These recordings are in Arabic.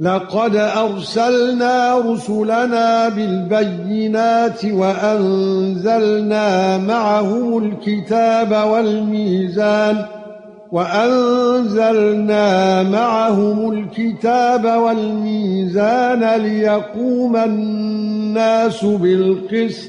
لقد أرسلنا رسلنا بالبينات وأنزلنا معهم الكتاب والميزان وأنزلنا معهم الكتاب والميزان ليقوم الناس بالقسط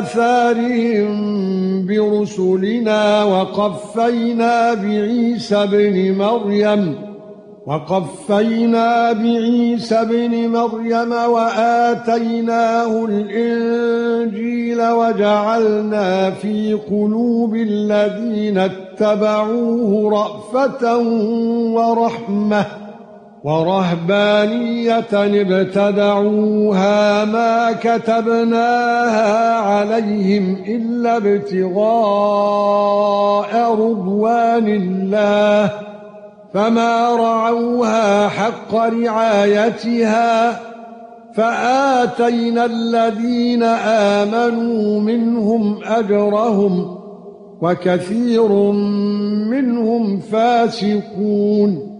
آثَارِهِم برسلنا وقفينا بعيسى ابن مريم وقفينا بعيسى ابن مريم وآتيناه الإنجيل وجعلنا في قلوب الذين اتبعوه رأفة ورحمة. ورهبانية ابتدعوها ما كتبناها عليهم إلا ابتغاء رضوان الله فما رعوها حق رعايتها فآتينا الذين آمنوا منهم أجرهم وكثير منهم فاسقون.